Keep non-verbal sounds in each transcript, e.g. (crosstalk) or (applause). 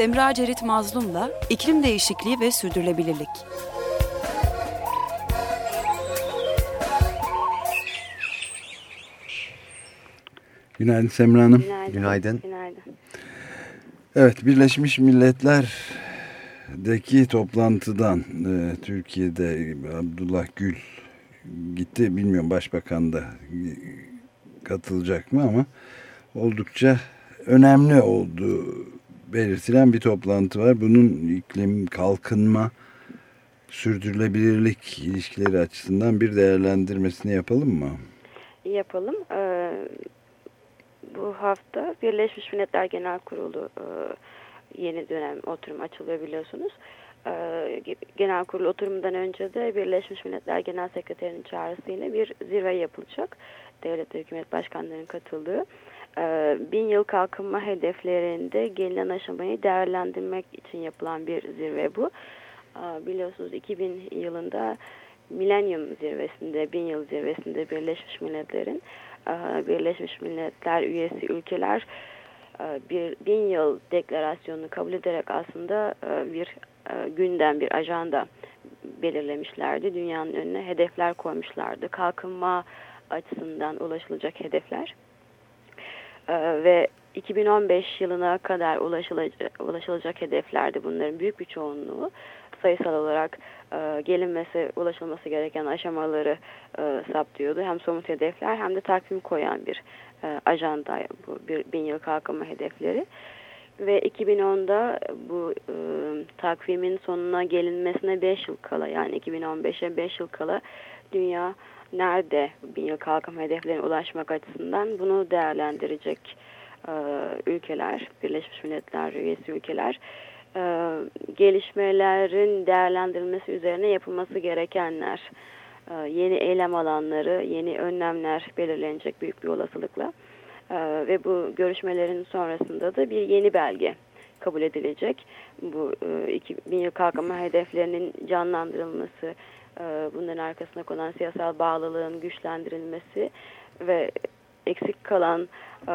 Semra Cerit Mazlum'la iklim değişikliği ve sürdürülebilirlik. Günaydın Semra Hanım. Günaydın. Günaydın. Günaydın. Evet Birleşmiş Milletler'deki toplantıdan e, Türkiye'de Abdullah Gül gitti. Bilmiyorum başbakan da katılacak mı ama oldukça önemli olduğu belirtilen bir toplantı var. Bunun iklim, kalkınma, sürdürülebilirlik ilişkileri açısından bir değerlendirmesini yapalım mı? Yapalım. Ee, bu hafta Birleşmiş Milletler Genel Kurulu e, yeni dönem oturum açılıyor biliyorsunuz. E, Genel Kurulu oturumundan önce de Birleşmiş Milletler Genel Sekreterinin çağrısıyla bir zirve yapılacak. Devlet ve hükümet başkanlarının katıldığı. E, bin yıl kalkınma hedeflerinde gelinen aşamayı değerlendirmek için yapılan bir zirve bu. E, biliyorsunuz 2000 yılında Milenyum zirvesinde, bin yıl zirvesinde Birleşmiş Milletler'in Birleşmiş Milletler üyesi ülkeler bir bin yıl deklarasyonunu kabul ederek aslında bir gündem, bir ajanda belirlemişlerdi. Dünyanın önüne hedefler koymuşlardı. Kalkınma açısından ulaşılacak hedefler. Ve 2015 yılına kadar ulaşılacak, ulaşılacak hedeflerdi bunların büyük bir çoğunluğu sayısal olarak e, gelinmesi, ulaşılması gereken aşamaları e, saptıyordu. Hem somut hedefler hem de takvim koyan bir e, ajanda bu bir bin yıl kalkınma hedefleri. Ve 2010'da bu e, takvimin sonuna gelinmesine 5 yıl kala yani 2015'e 5 yıl kala dünya nerede bin kalkınma hedeflerine ulaşmak açısından bunu değerlendirecek e, ülkeler, Birleşmiş Milletler üyesi ülkeler e, gelişmelerin değerlendirilmesi üzerine yapılması gerekenler, e, yeni eylem alanları, yeni önlemler belirlenecek büyük bir olasılıkla. E, ve bu görüşmelerin sonrasında da bir yeni belge kabul edilecek. Bu e, 2000 yıl kalkınma hedeflerinin canlandırılması, e, bunların arkasına konan siyasal bağlılığın güçlendirilmesi ve eksik kalan, e,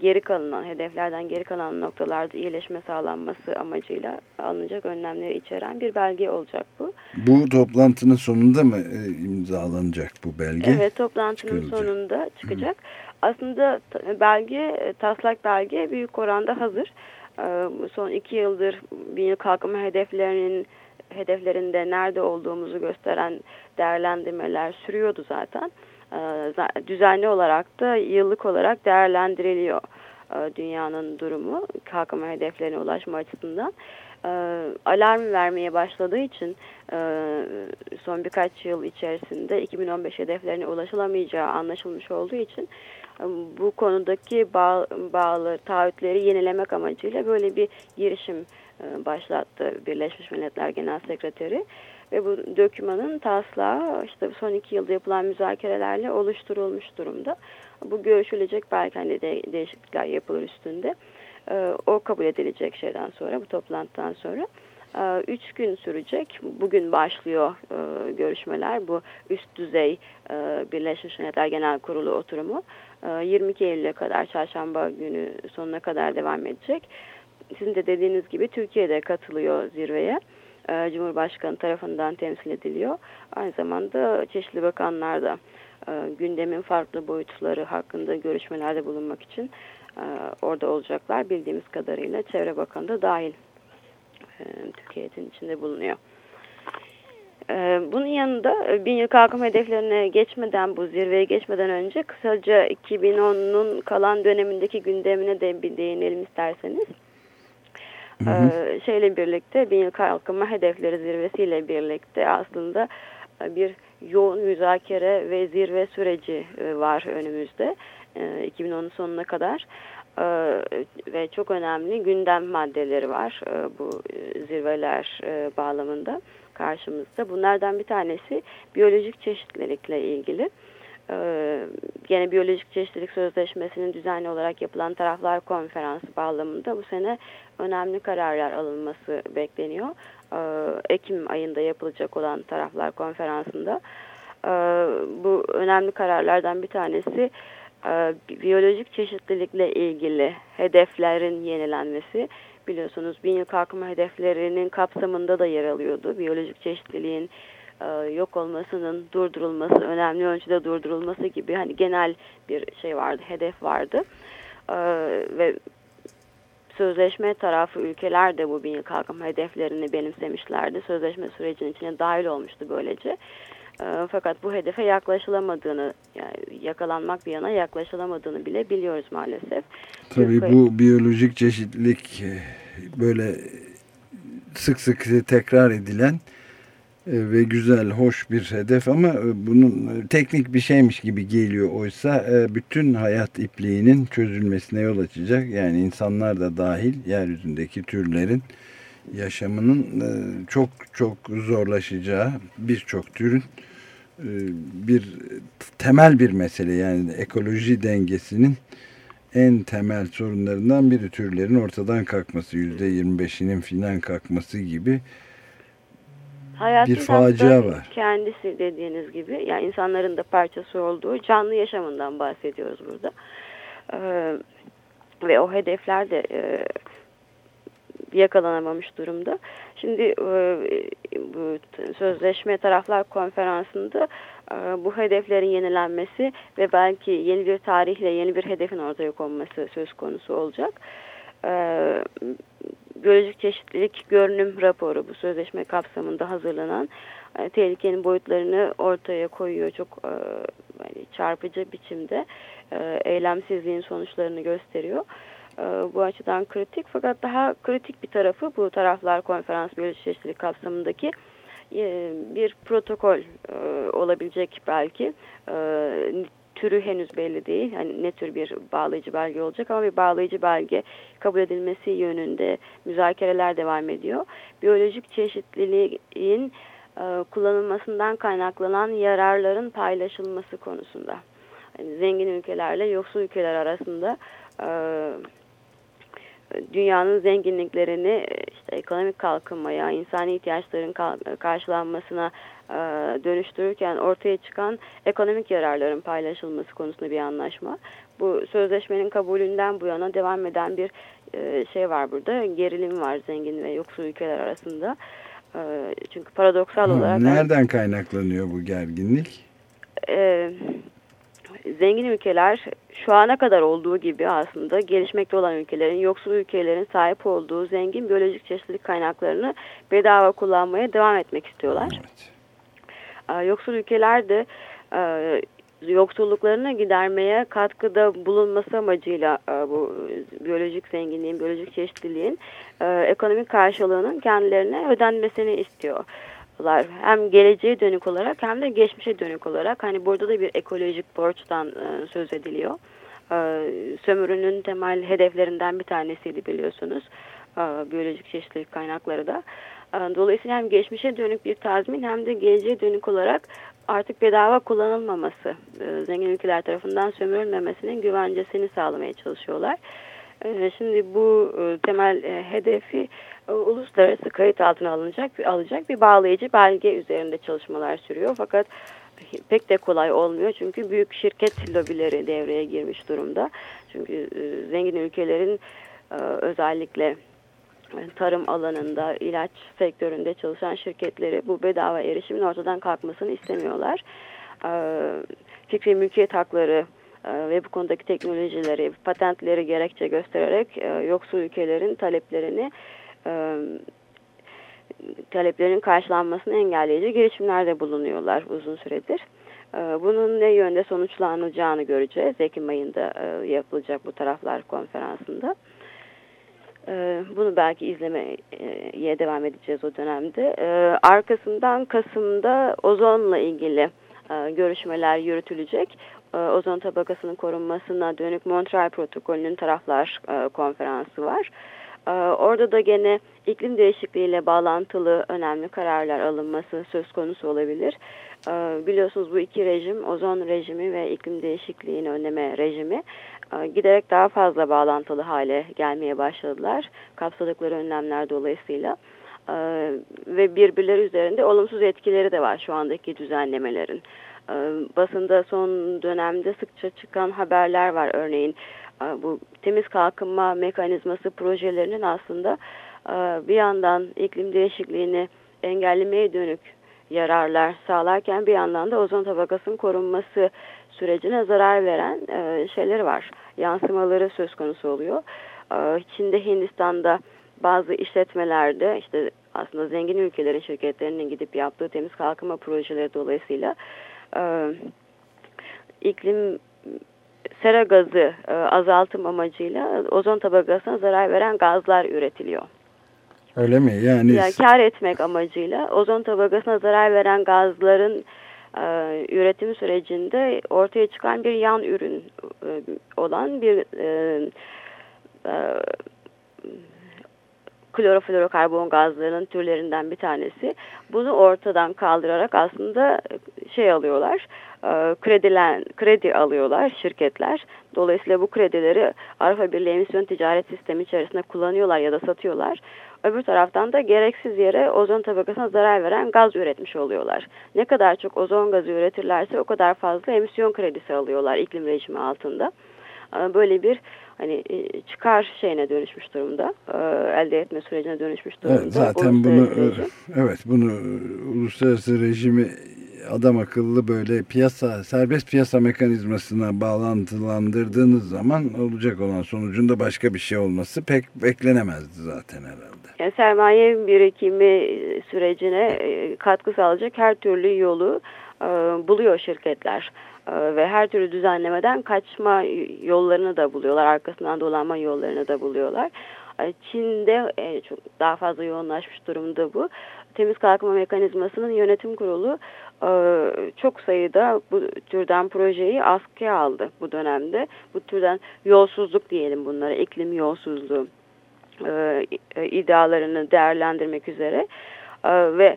geri kalan, hedeflerden geri kalan noktalarda iyileşme sağlanması amacıyla alınacak önlemleri içeren bir belge olacak bu. Bu toplantının sonunda mı e, imzalanacak bu belge? Evet, toplantının Çıkılacak. sonunda çıkacak. Hı. Aslında belge, e, taslak belge büyük oranda hazır. Son iki yıldır bin yıl kalkınma hedeflerinin hedeflerinde nerede olduğumuzu gösteren değerlendirmeler sürüyordu zaten. Ee, düzenli olarak da yıllık olarak değerlendiriliyor e, dünyanın durumu kalkınma hedeflerine ulaşma açısından. Ee, alarm vermeye başladığı için e, son birkaç yıl içerisinde 2015 hedeflerine ulaşılamayacağı anlaşılmış olduğu için e, bu konudaki bağ, bağlı taahhütleri yenilemek amacıyla böyle bir girişim başlattı Birleşmiş Milletler Genel Sekreteri ve bu dökümanın taslağı işte son iki yılda yapılan müzakerelerle oluşturulmuş durumda. Bu görüşülecek belki hani de, değişiklikler yapılır üstünde. Ee, o kabul edilecek şeyden sonra bu toplantıdan sonra. Ee, üç gün sürecek. Bugün başlıyor e, görüşmeler. Bu üst düzey e, Birleşmiş Milletler Genel Kurulu oturumu. E, 22 Eylül'e kadar çarşamba günü sonuna kadar devam edecek. Sizin de dediğiniz gibi Türkiye'de katılıyor zirveye. E, Cumhurbaşkanı tarafından temsil ediliyor. Aynı zamanda çeşitli bakanlar da e, gündemin farklı boyutları hakkında görüşmelerde bulunmak için e, orada olacaklar. Bildiğimiz kadarıyla Çevre Bakanı da dahil Türkiye'nin içinde bulunuyor. Bunun yanında bin yıl kalkınma hedeflerine geçmeden bu zirveye geçmeden önce kısaca 2010'un kalan dönemindeki gündemine de bir değinelim isterseniz. Hı şeyle birlikte bin yıl kalkınma hedefleri zirvesiyle birlikte aslında bir yoğun müzakere ve zirve süreci var önümüzde 2010'un sonuna kadar ve çok önemli gündem maddeleri var bu zirveler bağlamında karşımızda. Bunlardan bir tanesi biyolojik çeşitlilikle ilgili. Ee, gene biyolojik çeşitlilik sözleşmesinin düzenli olarak yapılan taraflar konferansı bağlamında bu sene önemli kararlar alınması bekleniyor. Ee, Ekim ayında yapılacak olan taraflar konferansında ee, bu önemli kararlardan bir tanesi biyolojik çeşitlilikle ilgili hedeflerin yenilenmesi, biliyorsunuz bin yıl kalkınma hedeflerinin kapsamında da yer alıyordu. Biyolojik çeşitliliğin e, yok olmasının durdurulması, önemli ölçüde durdurulması gibi hani genel bir şey vardı, hedef vardı. E, ve sözleşme tarafı ülkeler de bu bin yıl kalkınma hedeflerini benimsemişlerdi. Sözleşme sürecinin içine dahil olmuştu böylece. E, fakat bu hedefe yaklaşılamadığını, yani yakalanmak bir yana yaklaşılamadığını bile biliyoruz maalesef. Tabii bu biyolojik çeşitlilik e, böyle sık sık tekrar edilen e, ve güzel, hoş bir hedef ama e, bunun teknik bir şeymiş gibi geliyor oysa bütün hayat ipliğinin çözülmesine yol açacak. Yani insanlar da dahil yeryüzündeki türlerin yaşamının çok çok zorlaşacağı birçok türün bir temel bir mesele yani ekoloji dengesinin en temel sorunlarından biri türlerin ortadan kalkması yüzde 25'inin filan kalkması gibi Hayatın bir facia var. Kendisi dediğiniz gibi yani insanların da parçası olduğu canlı yaşamından bahsediyoruz burada. Ee, ve o hedefler de e, yakalanamamış durumda. Şimdi e, bu sözleşme taraflar konferansında e, bu hedeflerin yenilenmesi ve belki yeni bir tarihle yeni bir hedefin ortaya konması söz konusu olacak. E, biyolojik çeşitlilik görünüm raporu bu sözleşme kapsamında hazırlanan tehlikenin boyutlarını ortaya koyuyor. Çok yani çarpıcı biçimde eylemsizliğin sonuçlarını gösteriyor. E, bu açıdan kritik fakat daha kritik bir tarafı bu taraflar konferans biyoloji çeşitlilik kapsamındaki e, bir protokol e, olabilecek belki türü henüz belli değil. Yani ne tür bir bağlayıcı belge olacak ama bir bağlayıcı belge kabul edilmesi yönünde müzakereler devam ediyor. Biyolojik çeşitliliğin kullanılmasından kaynaklanan yararların paylaşılması konusunda. Yani zengin ülkelerle yoksul ülkeler arasında dünyanın zenginliklerini işte ekonomik kalkınmaya, insani ihtiyaçların karşılanmasına e, dönüştürürken ortaya çıkan ekonomik yararların paylaşılması konusunda bir anlaşma. Bu sözleşmenin kabulünden bu yana devam eden bir e, şey var burada. Gerilim var zengin ve yoksul ülkeler arasında. E, çünkü paradoksal olarak... Nereden kaynaklanıyor bu gerginlik? Zengin ülkeler şu ana kadar olduğu gibi aslında gelişmekte olan ülkelerin, yoksul ülkelerin sahip olduğu zengin biyolojik çeşitlilik kaynaklarını bedava kullanmaya devam etmek istiyorlar. Evet. Yoksul ülkeler de yoksulluklarını gidermeye katkıda bulunması amacıyla bu biyolojik zenginliğin, biyolojik çeşitliliğin ekonomik karşılığının kendilerine ödenmesini istiyor hem geleceğe dönük olarak hem de geçmişe dönük olarak hani burada da bir ekolojik borçtan e, söz ediliyor. E, sömürünün temel hedeflerinden bir tanesiydi biliyorsunuz. E, biyolojik çeşitlilik kaynakları da. E, dolayısıyla hem geçmişe dönük bir tazmin hem de geleceğe dönük olarak artık bedava kullanılmaması, e, zengin ülkeler tarafından sömürülmemesinin güvencesini sağlamaya çalışıyorlar. E, şimdi bu temel hedefi uluslararası kayıt altına alınacak alacak bir bağlayıcı belge üzerinde çalışmalar sürüyor. Fakat pek de kolay olmuyor çünkü büyük şirket lobileri devreye girmiş durumda. Çünkü e, zengin ülkelerin e, özellikle tarım alanında, ilaç sektöründe çalışan şirketleri bu bedava erişimin ortadan kalkmasını istemiyorlar. Fikri mülkiyet hakları ve bu konudaki teknolojileri, patentleri gerekçe göstererek yoksul ülkelerin taleplerini e, taleplerin karşılanmasını engelleyici girişimlerde bulunuyorlar uzun süredir. E, bunun ne yönde sonuçlanacağını göreceğiz. Ekim ayında e, yapılacak bu taraflar konferansında. E, bunu belki izlemeye devam edeceğiz o dönemde. Arkasından Kasım'da ozonla ilgili görüşmeler yürütülecek. Ozon tabakasının korunmasına dönük Montreal protokolünün taraflar konferansı var. Ee, orada da gene iklim değişikliğiyle bağlantılı önemli kararlar alınması söz konusu olabilir. Ee, biliyorsunuz bu iki rejim, ozon rejimi ve iklim değişikliğini önleme rejimi e, giderek daha fazla bağlantılı hale gelmeye başladılar. Kapsadıkları önlemler dolayısıyla. Ee, ve birbirleri üzerinde olumsuz etkileri de var şu andaki düzenlemelerin. Basında son dönemde sıkça çıkan haberler var. Örneğin bu temiz kalkınma mekanizması projelerinin aslında bir yandan iklim değişikliğini engellemeye dönük yararlar sağlarken bir yandan da ozon tabakasının korunması sürecine zarar veren şeyleri var. Yansımaları söz konusu oluyor. Çin'de Hindistan'da bazı işletmelerde işte aslında zengin ülkelerin şirketlerinin gidip yaptığı temiz kalkınma projeleri dolayısıyla e, iklim sera gazı e, azaltım amacıyla ozon tabakasına zarar veren gazlar üretiliyor. Öyle mi? Yani, yani kar etmek amacıyla ozon tabakasına zarar veren gazların e, üretim sürecinde ortaya çıkan bir yan ürün e, olan bir e, e, kloroflorokarbon gazlarının türlerinden bir tanesi. Bunu ortadan kaldırarak aslında şey alıyorlar, kredilen, kredi alıyorlar şirketler. Dolayısıyla bu kredileri Avrupa Birliği emisyon ticaret sistemi içerisinde kullanıyorlar ya da satıyorlar. Öbür taraftan da gereksiz yere ozon tabakasına zarar veren gaz üretmiş oluyorlar. Ne kadar çok ozon gazı üretirlerse o kadar fazla emisyon kredisi alıyorlar iklim rejimi altında. E, böyle bir hani e, çıkar şeyine dönüşmüş durumda. E, elde etme sürecine dönüşmüş durumda. Evet, zaten bunu rejim. evet bunu uluslararası rejimi adam akıllı böyle piyasa serbest piyasa mekanizmasına bağlantılandırdığınız zaman olacak olan sonucunda başka bir şey olması pek beklenemezdi zaten herhalde. Yani sermaye birikimi sürecine katkı sağlayacak her türlü yolu buluyor şirketler. Ee, ve her türlü düzenlemeden kaçma yollarını da buluyorlar. Arkasından dolanma yollarını da buluyorlar. Çin'de e, çok daha fazla yoğunlaşmış durumda bu. Temiz kalkınma mekanizmasının yönetim kurulu e, çok sayıda bu türden projeyi askıya aldı bu dönemde. Bu türden yolsuzluk diyelim bunlara, iklim yolsuzluğu e, iddialarını değerlendirmek üzere ve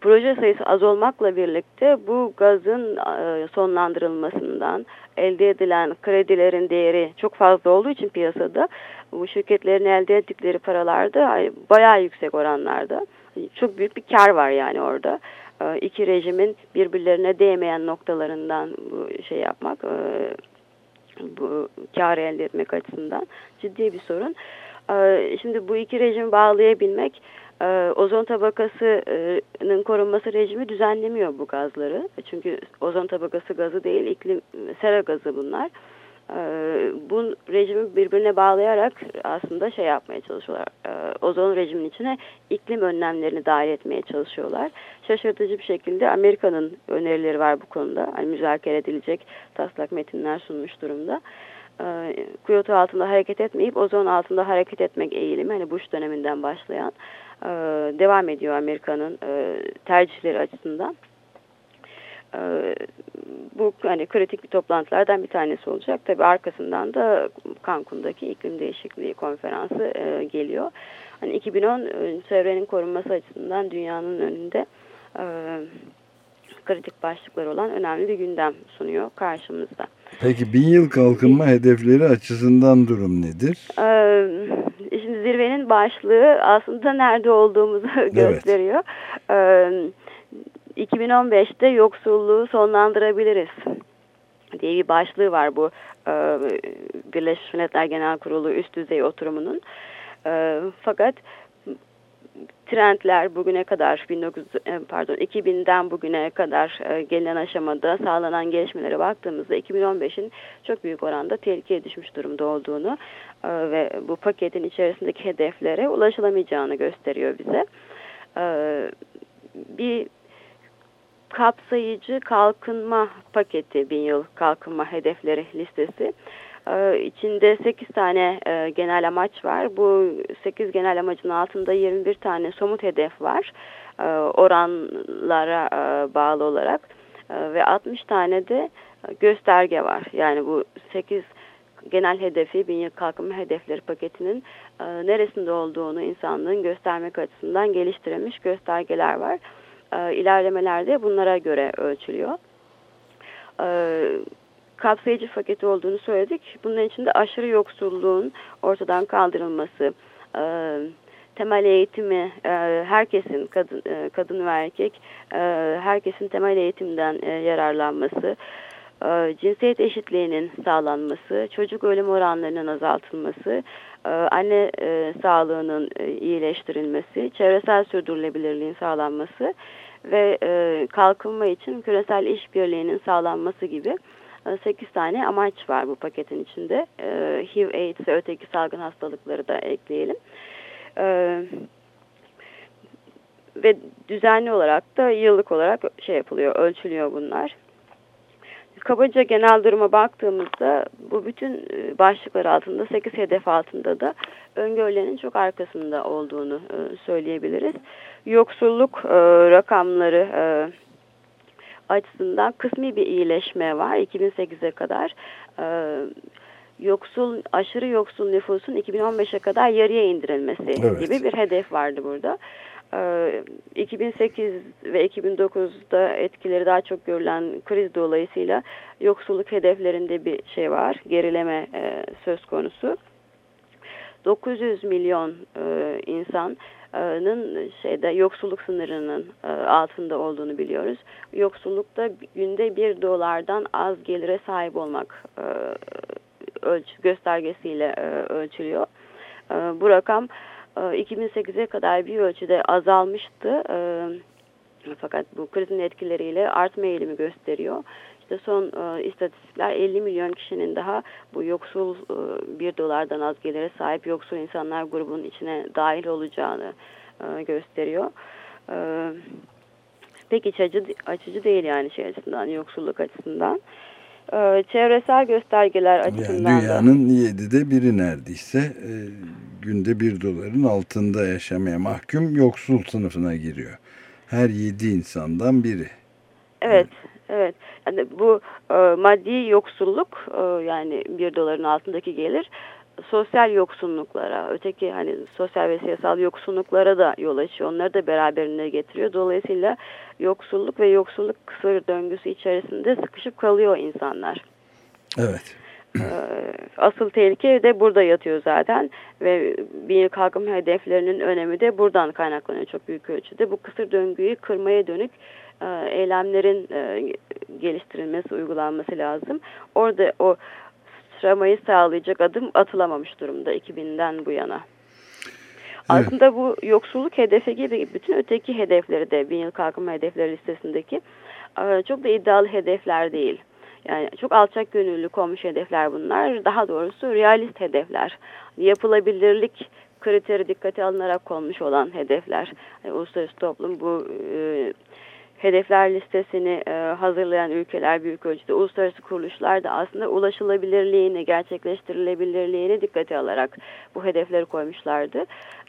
proje sayısı az olmakla birlikte bu gazın e, sonlandırılmasından elde edilen kredilerin değeri çok fazla olduğu için piyasada bu şirketlerin elde ettikleri paralarda bayağı yüksek oranlarda. Çok büyük bir kar var yani orada. E, iki rejimin birbirlerine değmeyen noktalarından bu şey yapmak, e, bu kar elde etmek açısından ciddi bir sorun. Şimdi bu iki rejimi bağlayabilmek e, ozon tabakasının korunması rejimi düzenlemiyor bu gazları. Çünkü ozon tabakası gazı değil, iklim sera gazı bunlar. E, bu rejimi birbirine bağlayarak aslında şey yapmaya çalışıyorlar. E, ozon rejimin içine iklim önlemlerini dahil etmeye çalışıyorlar. Şaşırtıcı bir şekilde Amerika'nın önerileri var bu konuda. Hani müzakere edilecek taslak metinler sunmuş durumda. E, Kyoto altında hareket etmeyip ozon altında hareket etmek eğilimi hani Bush döneminden başlayan e, devam ediyor Amerika'nın e, tercihleri açısından. E, bu hani kritik bir toplantılardan bir tanesi olacak. Tabi arkasından da Cancun'daki iklim değişikliği konferansı e, geliyor. Hani 2010 e, çevrenin korunması açısından dünyanın önünde e, kritik başlıklar olan önemli bir gündem sunuyor karşımızda. Peki bin yıl kalkınma hedefleri açısından durum nedir? Ee, şimdi zirvenin başlığı aslında nerede olduğumuzu (laughs) gösteriyor. Evet. Ee, 2015'te yoksulluğu sonlandırabiliriz diye bir başlığı var bu e, Birleşmiş Milletler Genel Kurulu üst düzey oturumunun. E, fakat trendler bugüne kadar 19 e, pardon 2000'den bugüne kadar e, gelinen aşamada sağlanan gelişmelere baktığımızda 2015'in çok büyük oranda tehlikeye düşmüş durumda olduğunu e, ve bu paketin içerisindeki hedeflere ulaşılamayacağını gösteriyor bize. Bir kapsayıcı kalkınma paketi bin yıl kalkınma hedefleri listesi içinde 8 tane e, genel amaç var. Bu 8 genel amacın altında 21 tane somut hedef var. Ee, oranlara e, bağlı olarak. Ee, ve 60 tane de gösterge var. Yani bu 8 genel hedefi, bin yıl kalkınma hedefleri paketinin e, neresinde olduğunu insanlığın göstermek açısından geliştirilmiş göstergeler var. İlerlemeler de bunlara göre ölçülüyor kapsayıcı paketi olduğunu söyledik. Bunun içinde aşırı yoksulluğun ortadan kaldırılması, e, temel eğitimi e, herkesin kadın, e, kadın ve erkek e, herkesin temel eğitimden e, yararlanması, e, cinsiyet eşitliğinin sağlanması, çocuk ölüm oranlarının azaltılması, e, anne e, sağlığının e, iyileştirilmesi, çevresel sürdürülebilirliğin sağlanması ve e, kalkınma için küresel işbirliğinin sağlanması gibi 8 tane amaç var bu paketin içinde. HIV, AIDS ve öteki salgın hastalıkları da ekleyelim. Ve düzenli olarak da yıllık olarak şey yapılıyor, ölçülüyor bunlar. Kabaca genel duruma baktığımızda bu bütün başlıklar altında 8 hedef altında da öngörülerin çok arkasında olduğunu söyleyebiliriz. Yoksulluk rakamları açısından kısmi bir iyileşme var 2008'e kadar. E, yoksul aşırı yoksul nüfusun 2015'e kadar yarıya indirilmesi evet. gibi bir hedef vardı burada. E, 2008 ve 2009'da etkileri daha çok görülen kriz dolayısıyla yoksulluk hedeflerinde bir şey var, gerileme e, söz konusu. 900 milyon e, insan şeyde yoksulluk sınırının e, altında olduğunu biliyoruz. Yoksullukta günde bir dolardan az gelire sahip olmak e, ölç göstergesiyle e, ölçülüyor. Bu rakam 2008'e kadar bir ölçüde azalmıştı. Fakat bu krizin etkileriyle artma eğilimi gösteriyor. İşte son e, istatistikler 50 milyon kişinin daha bu yoksul e, bir dolardan az gelire sahip yoksul insanlar grubunun içine dahil olacağını e, gösteriyor. E, pek iç acı, açıcı değil yani şey açısından, yoksulluk açısından. E, çevresel göstergeler açısından yani dünyanın da. yedide biri neredeyse e, günde bir doların altında yaşamaya mahkum yoksul sınıfına giriyor. Her yedi insandan biri. Evet. Evet. Yani bu e, maddi yoksulluk e, yani bir doların altındaki gelir sosyal yoksunluklara, öteki hani sosyal ve siyasal yoksunluklara da yol açıyor. Onları da beraberinde getiriyor. Dolayısıyla yoksulluk ve yoksulluk kısır döngüsü içerisinde sıkışıp kalıyor insanlar. Evet. Ee, asıl tehlike de burada yatıyor zaten ve bir kalkınma hedeflerinin önemi de buradan kaynaklanıyor çok büyük ölçüde. Bu kısır döngüyü kırmaya dönük e, eylemlerin e, geliştirilmesi, uygulanması lazım. Orada o sıçramayı sağlayacak adım atılamamış durumda 2000'den bu yana. Evet. Aslında bu yoksulluk hedefi gibi bütün öteki hedefleri de bin yıl kalkınma hedefleri listesindeki e, çok da iddialı hedefler değil. Yani çok alçak gönüllü konmuş hedefler bunlar. Daha doğrusu realist hedefler. Yapılabilirlik kriteri dikkate alınarak konmuş olan hedefler. Yani uluslararası toplum bu e, hedefler listesini e, hazırlayan ülkeler büyük ölçüde uluslararası kuruluşlar da aslında ulaşılabilirliğini, gerçekleştirilebilirliğini dikkate alarak bu hedefleri koymuşlardı.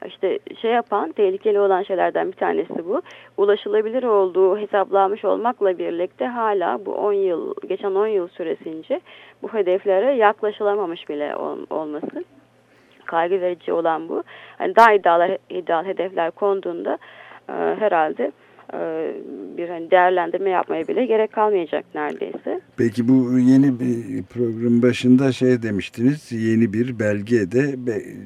İşte şey yapan, tehlikeli olan şeylerden bir tanesi bu. Ulaşılabilir olduğu hesaplanmış olmakla birlikte hala bu 10 yıl, geçen 10 yıl süresince bu hedeflere yaklaşılamamış bile ol, olması kaygı verici olan bu. Yani daha iddialı, iddialı hedefler konduğunda e, herhalde bir hani değerlendirme yapmaya bile gerek kalmayacak neredeyse. Peki bu yeni bir program başında şey demiştiniz yeni bir belge de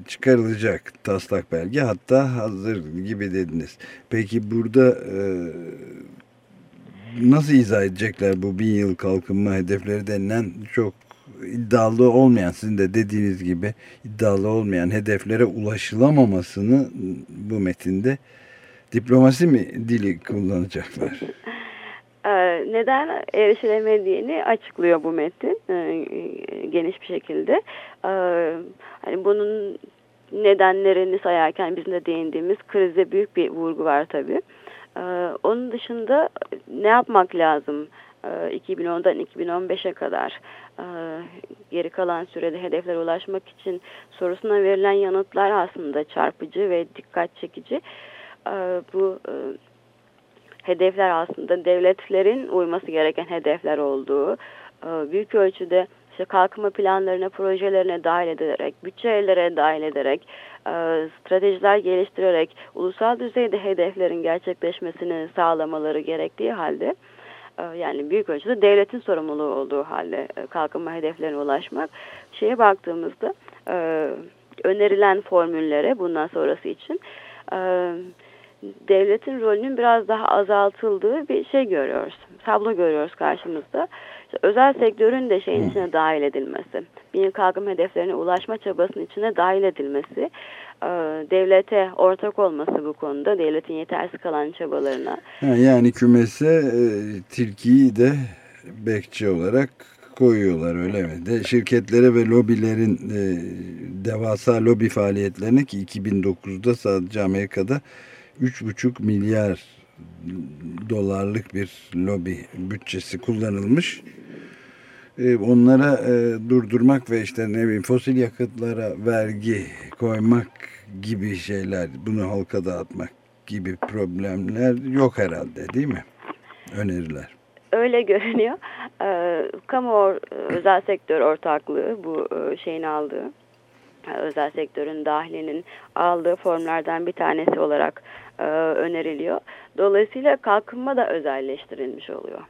çıkarılacak taslak belge hatta hazır gibi dediniz. Peki burada e, nasıl izah edecekler bu bin yıl kalkınma hedefleri denilen çok iddialı olmayan sizin de dediğiniz gibi iddialı olmayan hedeflere ulaşılamamasını bu metinde diplomasi mi dili kullanacaklar? Ee, neden erişilemediğini açıklıyor bu metin ee, geniş bir şekilde. Ee, hani bunun nedenlerini sayarken bizim de değindiğimiz krize büyük bir vurgu var tabii. Onun dışında ne yapmak lazım 2010'dan 2015'e kadar geri kalan sürede hedeflere ulaşmak için sorusuna verilen yanıtlar aslında çarpıcı ve dikkat çekici. Ee, bu e, hedefler aslında devletlerin uyması gereken hedefler olduğu, e, büyük ölçüde işte kalkınma planlarına, projelerine dahil ederek, bütçelere dahil ederek, e, stratejiler geliştirerek ulusal düzeyde hedeflerin gerçekleşmesini sağlamaları gerektiği halde yani büyük ölçüde devletin sorumluluğu olduğu halde kalkınma hedeflerine ulaşmak. Şeye baktığımızda önerilen formüllere bundan sonrası için devletin rolünün biraz daha azaltıldığı bir şey görüyoruz. Tablo görüyoruz karşımızda. İşte özel sektörün de şeyin içine dahil edilmesi, bin kalkınma hedeflerine ulaşma çabasının içine dahil edilmesi, e, devlete ortak olması bu konuda, devletin yetersiz kalan çabalarına. Yani kümese e, tilkiyi de bekçi olarak koyuyorlar öyle mi? De şirketlere ve lobilerin e, devasa lobi faaliyetlerine ki 2009'da sadece Amerika'da 3,5 milyar dolarlık bir lobi bütçesi kullanılmış. E, onlara e, durdurmak ve işte ne bileyim fosil yakıtlara vergi koymak gibi şeyler, bunu halka dağıtmak gibi problemler yok herhalde değil mi? Öneriler öyle görünüyor. E, kamu özel sektör ortaklığı bu e, şeyin aldığı özel sektörün dahilinin aldığı formlardan bir tanesi olarak e, öneriliyor. Dolayısıyla kalkınma da özelleştirilmiş oluyor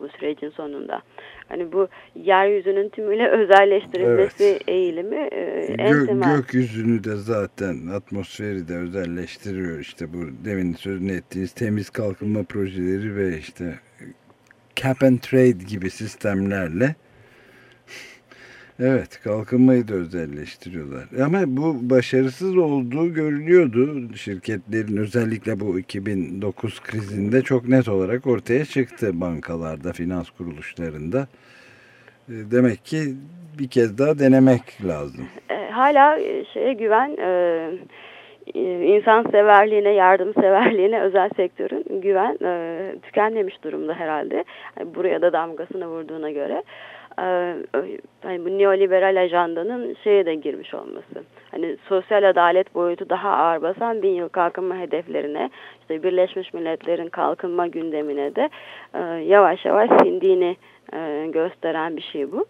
bu sürecin sonunda. Hani bu yeryüzünün tümüyle (laughs) özelleştirilmesi evet. eğilimi e, en Gö temel. Gökyüzünü de zaten atmosferi de özelleştiriyor işte bu demin sözünü ettiğiniz temiz kalkınma projeleri ve işte cap and trade gibi sistemlerle Evet kalkınmayı da özelleştiriyorlar. Ama bu başarısız olduğu görülüyordu. Şirketlerin özellikle bu 2009 krizinde çok net olarak ortaya çıktı bankalarda, finans kuruluşlarında. E, demek ki bir kez daha denemek lazım. E, hala e, şeye güven, insan severliğine, yardım severliğine özel sektörün güven tükenmemiş durumda herhalde. Buraya da damgasını vurduğuna göre. Ee, hani bu neoliberal ajandanın şeye de girmiş olması. Hani sosyal adalet boyutu daha ağır basan bin yıl kalkınma hedeflerine, işte Birleşmiş Milletler'in kalkınma gündemine de e, yavaş yavaş sindiğini e, gösteren bir şey bu.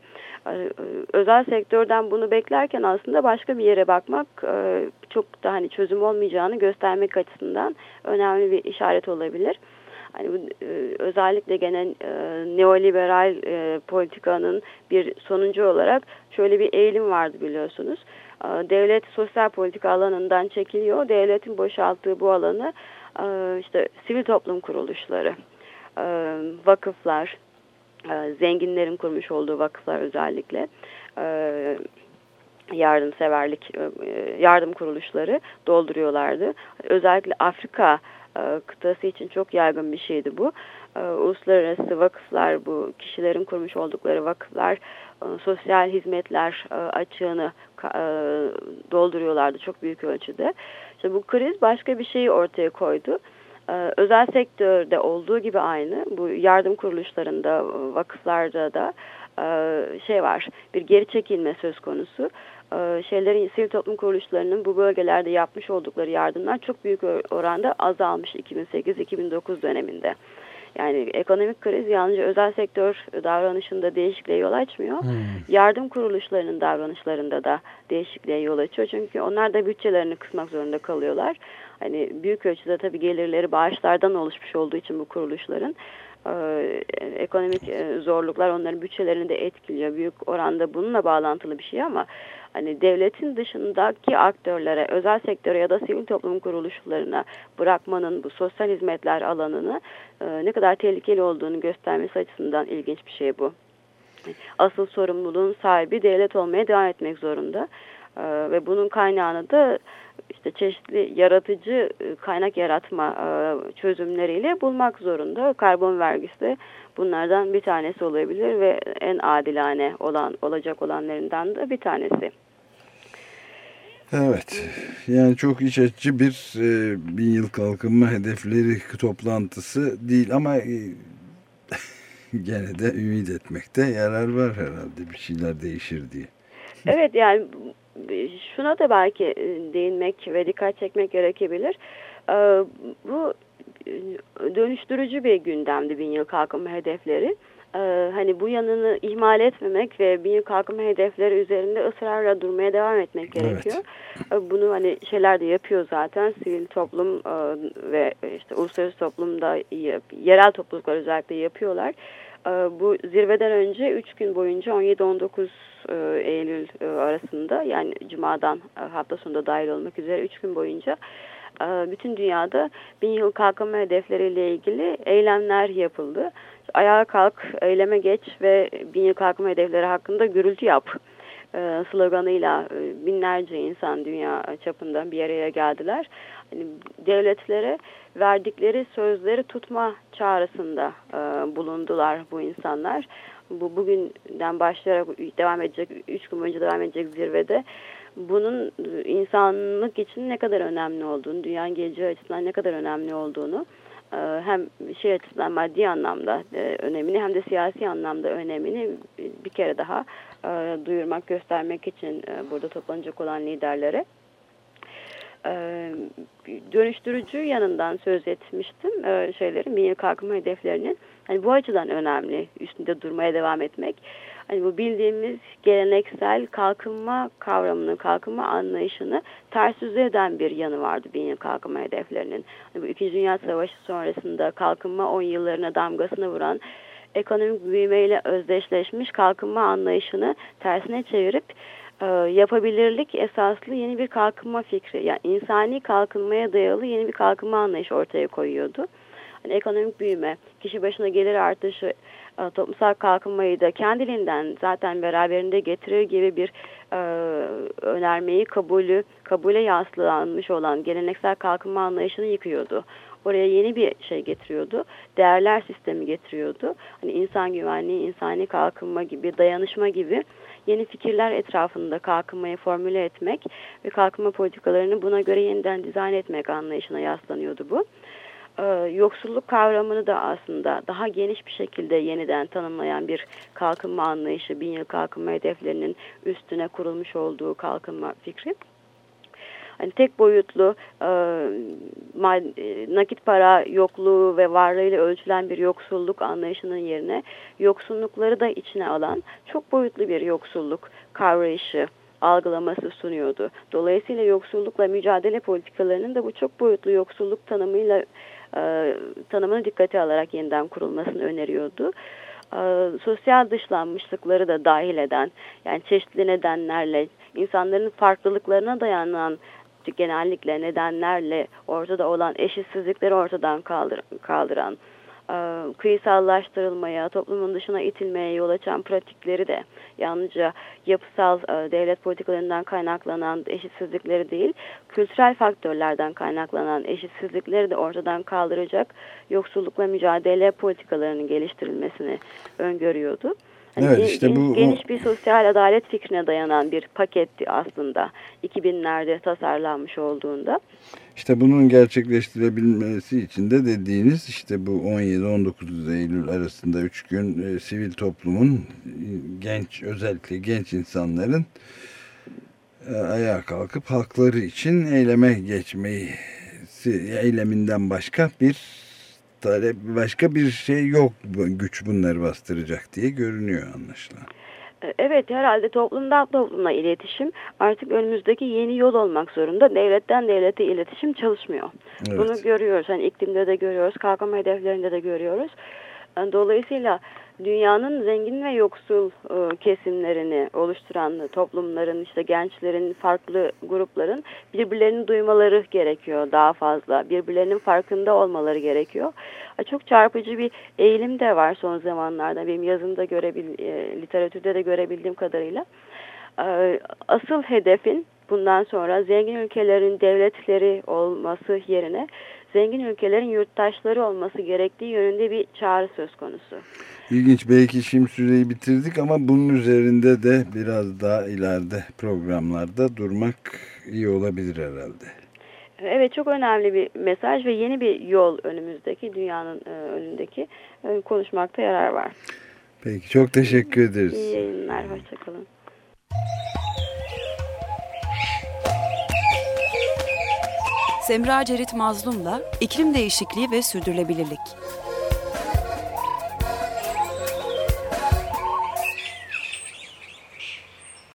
E, özel sektörden bunu beklerken aslında başka bir yere bakmak çok da hani çözüm olmayacağını göstermek açısından önemli bir işaret olabilir hani e, özellikle gene neoliberal e, politikanın bir sonucu olarak şöyle bir eğilim vardı biliyorsunuz. E, devlet sosyal politika alanından çekiliyor. Devletin boşalttığı bu alanı e, işte sivil toplum kuruluşları, vakıflar, zenginlerin kurmuş olduğu vakıflar özellikle e, yardımseverlik yardım kuruluşları dolduruyorlardı. Özellikle Afrika kıtası için çok yaygın bir şeydi bu. E, uluslararası vakıflar, bu kişilerin kurmuş oldukları vakıflar e, sosyal hizmetler açığını dolduruyorlardı çok büyük ölçüde. İşte bu kriz başka bir şeyi ortaya koydu. Özel sektörde olduğu gibi aynı bu yardım kuruluşlarında, vakıflarda da şey var bir geri çekilme söz konusu. E, şeylerin sivil toplum kuruluşlarının bu bölgelerde yapmış oldukları yardımlar çok büyük oranda azalmış 2008-2009 döneminde. Yani ekonomik kriz yalnızca özel sektör davranışında değişikliğe yol açmıyor. Hmm. Yardım kuruluşlarının davranışlarında da değişikliğe yol açıyor. Çünkü onlar da bütçelerini kısmak zorunda kalıyorlar. Hani büyük ölçüde tabii gelirleri bağışlardan oluşmuş olduğu için bu kuruluşların e, ekonomik e, zorluklar onların bütçelerini de etkiliyor. Büyük oranda bununla bağlantılı bir şey ama hani devletin dışındaki aktörlere, özel sektöre ya da sivil toplum kuruluşlarına bırakmanın bu sosyal hizmetler alanını e, ne kadar tehlikeli olduğunu göstermesi açısından ilginç bir şey bu. Asıl sorumluluğun sahibi devlet olmaya devam etmek zorunda. E, ve bunun kaynağını da işte çeşitli yaratıcı e, kaynak yaratma e, çözümleriyle bulmak zorunda. Karbon vergisi bunlardan bir tanesi olabilir ve en adilane olan olacak olanlarından da bir tanesi. Evet. Yani çok iç açıcı bir e, bin yıl kalkınma hedefleri toplantısı değil ama e, (laughs) gene de ümit etmekte yarar var herhalde bir şeyler değişir diye. Evet yani şuna da belki e, değinmek ve dikkat çekmek gerekebilir. E, bu e, dönüştürücü bir gündemdi bin yıl kalkınma hedefleri e, hani bu yanını ihmal etmemek ve bir kalkınma hedefleri üzerinde ısrarla durmaya devam etmek gerekiyor. Evet. Bunu hani şeyler de yapıyor zaten sivil toplum e, ve işte uluslararası toplumda yerel topluluklar özellikle yapıyorlar. E, bu zirveden önce 3 gün boyunca 17-19 e, Eylül e, arasında yani Cuma'dan e, hafta sonunda dahil olmak üzere 3 gün boyunca bütün dünyada bin yıl kalkınma hedefleriyle ilgili eylemler yapıldı. ayağa kalk, eyleme geç ve bin yıl kalkma hedefleri hakkında gürültü yap sloganıyla e, binlerce insan dünya çapında bir araya geldiler. Hani devletlere verdikleri sözleri tutma çağrısında e, bulundular bu insanlar. Bu bugünden başlayarak devam edecek, üç gün boyunca devam edecek zirvede bunun insanlık için ne kadar önemli olduğunu, dünyanın geleceği açısından ne kadar önemli olduğunu hem şey açısından maddi anlamda önemini hem de siyasi anlamda önemini bir kere daha e, duyurmak, göstermek için e, burada toplanacak olan liderlere e, dönüştürücü yanından söz etmiştim e, şeylerin, yıl kalkınma hedeflerinin. Hani bu açıdan önemli üstünde durmaya devam etmek. Hani bu bildiğimiz geleneksel kalkınma kavramını, kalkınma anlayışını ters yüz eden bir yanı vardı yıl kalkınma hedeflerinin. Hani bu İkinci Dünya Savaşı sonrasında kalkınma 10 yıllarına damgasını vuran ekonomik büyümeyle özdeşleşmiş kalkınma anlayışını tersine çevirip e, yapabilirlik esaslı yeni bir kalkınma fikri, yani insani kalkınmaya dayalı yeni bir kalkınma anlayışı ortaya koyuyordu. Hani ekonomik büyüme, kişi başına gelir artışı, e, toplumsal kalkınmayı da kendiliğinden zaten beraberinde getirir gibi bir e, önermeyi kabulü, kabule yaslanmış olan geleneksel kalkınma anlayışını yıkıyordu oraya yeni bir şey getiriyordu. Değerler sistemi getiriyordu. Hani insan güvenliği, insani kalkınma gibi, dayanışma gibi yeni fikirler etrafında kalkınmayı formüle etmek ve kalkınma politikalarını buna göre yeniden dizayn etmek anlayışına yaslanıyordu bu. Ee, yoksulluk kavramını da aslında daha geniş bir şekilde yeniden tanımlayan bir kalkınma anlayışı, bin yıl kalkınma hedeflerinin üstüne kurulmuş olduğu kalkınma fikri hani tek boyutlu e, e, nakit para yokluğu ve varlığıyla ölçülen bir yoksulluk anlayışının yerine yoksunlukları da içine alan çok boyutlu bir yoksulluk kavrayışı algılaması sunuyordu. Dolayısıyla yoksullukla mücadele politikalarının da bu çok boyutlu yoksulluk tanımıyla e, tanımını dikkate alarak yeniden kurulmasını öneriyordu. E, sosyal dışlanmışlıkları da dahil eden yani çeşitli nedenlerle insanların farklılıklarına dayanan genellikle nedenlerle ortada olan eşitsizlikleri ortadan kaldır, kaldıran, e, kıyısallaştırılmaya, toplumun dışına itilmeye yol açan pratikleri de yalnızca yapısal e, devlet politikalarından kaynaklanan eşitsizlikleri değil, kültürel faktörlerden kaynaklanan eşitsizlikleri de ortadan kaldıracak yoksullukla mücadele politikalarının geliştirilmesini öngörüyordu. Hani evet işte bu geniş bir sosyal adalet fikrine dayanan bir paketti aslında 2000'lerde tasarlanmış olduğunda. İşte bunun gerçekleştirebilmesi için de dediğiniz işte bu 17-19 Eylül arasında 3 gün e, sivil toplumun genç özellikle genç insanların e, ayağa kalkıp halkları için eyleme geçmeyi eyleminden başka bir talep başka bir şey yok güç bunları bastıracak diye görünüyor anlaşılan. E, evet herhalde toplumdan toplumla iletişim artık önümüzdeki yeni yol olmak zorunda. Devletten devlete iletişim çalışmıyor. Evet. Bunu görüyoruz. Hani iklimde de görüyoruz, kalkınma hedeflerinde de görüyoruz. E, dolayısıyla dünyanın zengin ve yoksul e, kesimlerini oluşturan toplumların işte gençlerin farklı grupların birbirlerini duymaları gerekiyor daha fazla. Birbirlerinin farkında olmaları gerekiyor. Çok çarpıcı bir eğilim de var son zamanlarda. Benim yazımda görebil e, literatürde de görebildiğim kadarıyla. E, asıl hedefin bundan sonra zengin ülkelerin devletleri olması yerine zengin ülkelerin yurttaşları olması gerektiği yönünde bir çağrı söz konusu. İlginç belki şimdi süreyi bitirdik ama bunun üzerinde de biraz daha ileride programlarda durmak iyi olabilir herhalde. Evet çok önemli bir mesaj ve yeni bir yol önümüzdeki dünyanın e, önündeki e, konuşmakta yarar var. Peki çok teşekkür ederiz. İyi yayınlar hoşçakalın. Semra Cerit Mazlum'la iklim değişikliği ve sürdürülebilirlik.